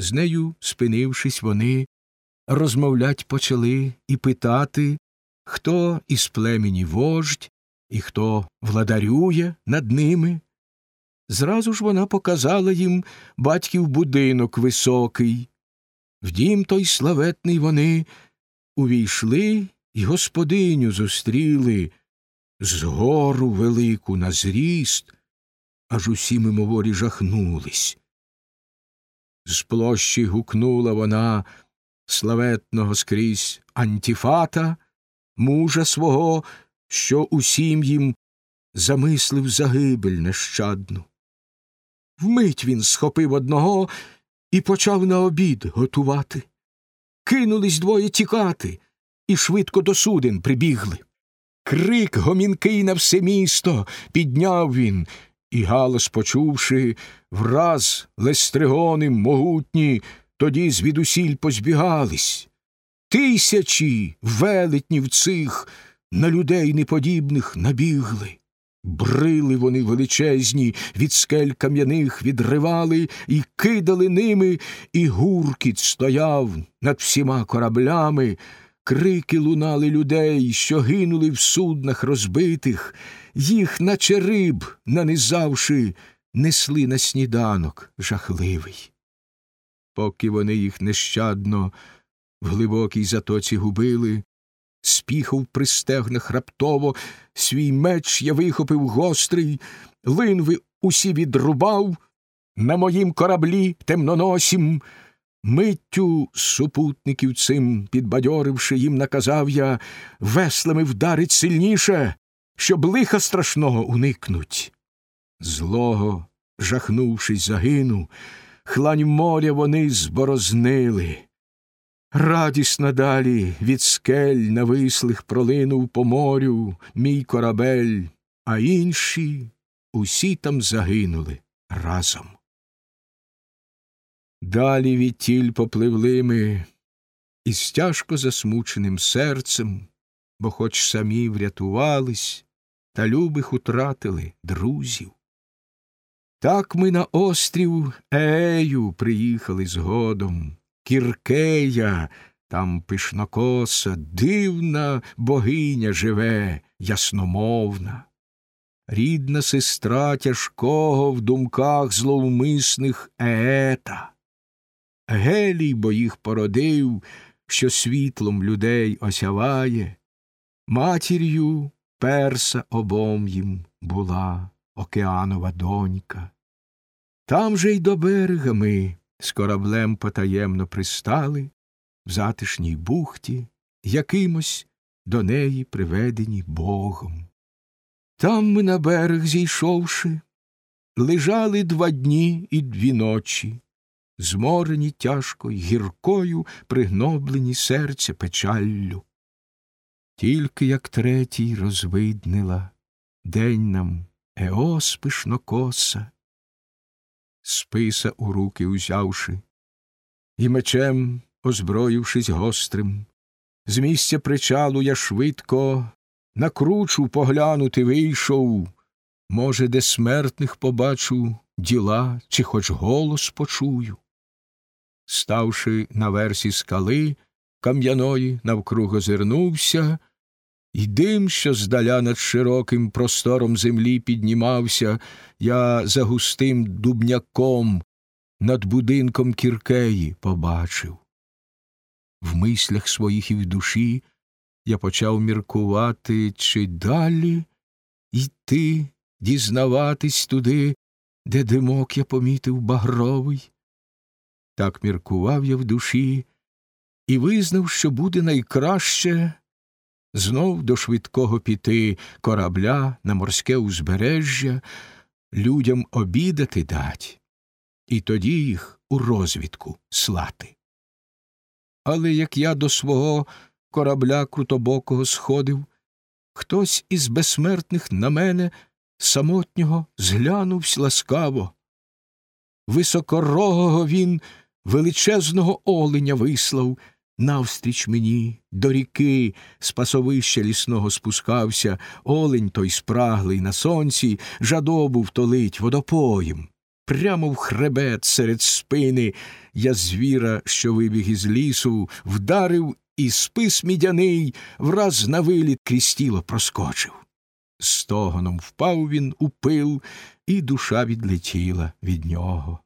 З нею, спинившись, вони розмовлять почали і питати, хто із племені вождь і хто владарює над ними. Зразу ж вона показала їм батьків будинок високий. В дім той славетний вони увійшли й господиню зустріли згору велику на зріст, аж усі мимоворі жахнулись. З площі гукнула вона славетного скрізь антіфата, мужа свого, що усім їм замислив загибель нещадну. Вмить він схопив одного і почав на обід готувати. Кинулись двоє тікати і швидко до суден прибігли. Крик гомінкий на все місто підняв він, і галас, почувши, враз лестригони могутні, тоді звідусіль позбігались. Тисячі велетнів цих на людей неподібних набігли. Брили вони величезні, від скель кам'яних відривали і кидали ними, і гуркіт стояв над всіма кораблями, крики лунали людей, що гинули в суднах розбитих, їх, наче риб, нанизавши, несли на сніданок жахливий. Поки вони їх нещадно в глибокій затоці губили, спіхав при стегнах раптово, свій меч я вихопив гострий, линви усі відрубав, на моїм кораблі темноносім, миттю супутників цим, підбадьоривши їм, наказав я веслами вдарить сильніше, щоб лиха страшного уникнуть. Злого, жахнувшись, загину, хлань моря вони зборознили. Радісно далі від скель навислих пролинув по морю мій корабель, а інші усі там загинули разом. Далі відтіль попливли ми із тяжко засмученим серцем, бо хоч самі врятувались, та любих утратили друзів. Так ми на острів Ею приїхали згодом. Кіркея, там пишнокоса, дивна богиня живе, ясномовна, рідна сестра тяжкого в думках зловмисних Еета. Гелій бо їх породив, що світлом людей осяває, матір'ю перса обом їм була океанова донька. Там же й до берега ми з кораблем потаємно пристали в затишній бухті, якимось до неї приведені Богом. Там ми на берег зійшовши, лежали два дні і дві ночі, зморені тяжко й гіркою, пригноблені серця печаллю. Тільки як третій розвиднила день нам Еос пишнокоса, списа у руки узявши, і мечем, озброївшись гострим, з місця причалу я швидко на кручу поглянути вийшов, може, де смертних побачу діла, чи хоч голос почую. Ставши на версі скали кам'яної, навкруг озирнувся, і дим, що здаля над широким простором землі піднімався, я за густим дубняком над будинком кіркеї побачив. В мислях своїх і в душі я почав міркувати, чи далі йти, дізнаватись туди, де димок я помітив багровий. Так міркував я в душі і визнав, що буде найкраще знов до швидкого піти корабля на морське узбережжя, людям обідати дать, і тоді їх у розвідку слати. Але як я до свого корабля крутобокого сходив, хтось із безсмертних на мене самотнього зглянувсь ласкаво. Високорогого він величезного оленя вислав, Навстріч мені до ріки з пасовища лісного спускався, олень той спраглий на сонці, жадобу втолить водопоєм. прямо в хребет серед спини. Я звіра, що вибіг із лісу, вдарив і спис мідяний враз на виліт крізь тіло проскочив. Стогоном впав він у пил, і душа відлетіла від нього.